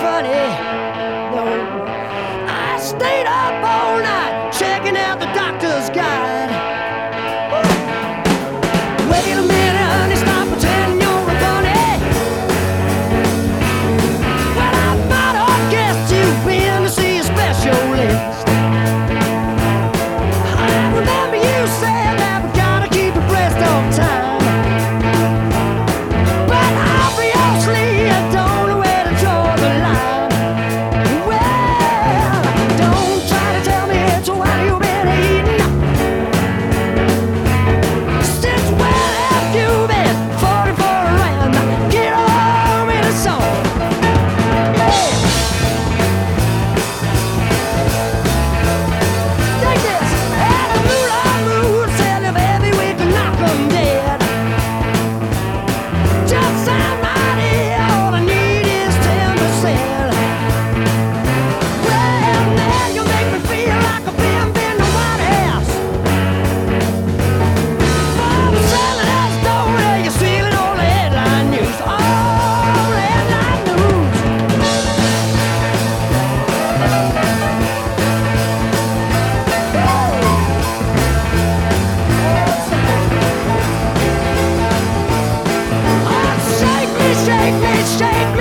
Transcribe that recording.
funny. No. I stayed up all night checking out the doctor's guide. Shake me, shake me.